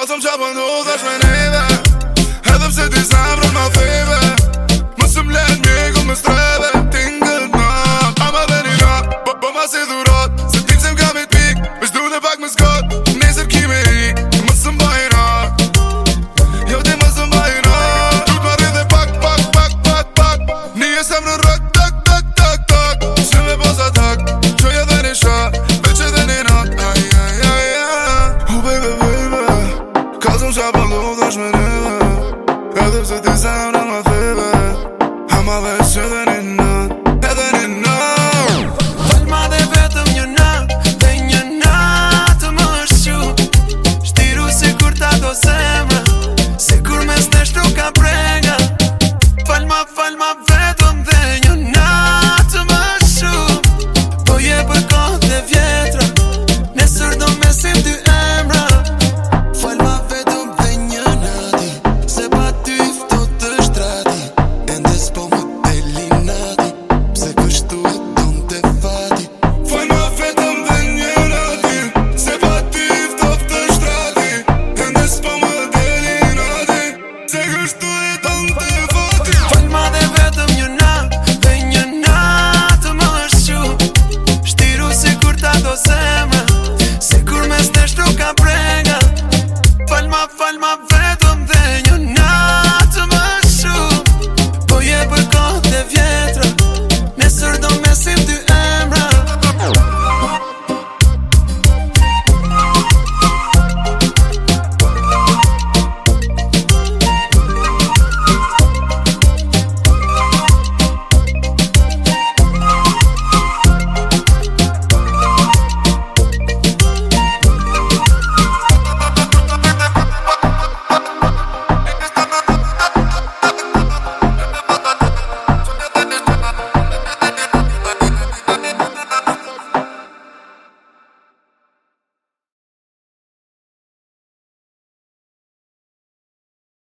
Qa thëm qa për nuk është me neve Edhe pse ti zemrën ma feve Mësëm len mjegu më streve Tingët në A ma dhe një rat Po po ma si dhurat Se tim zem kam i t'pik Vesh du dhe pak më zgot Nesër kime i Mësëm bajra Jo ti mësëm bajra Tu t'ma rrë dhe pak pak pak pak pak Nije se më Podłóż mnie, kiedy wtedy zabrano tyle, a małe się nie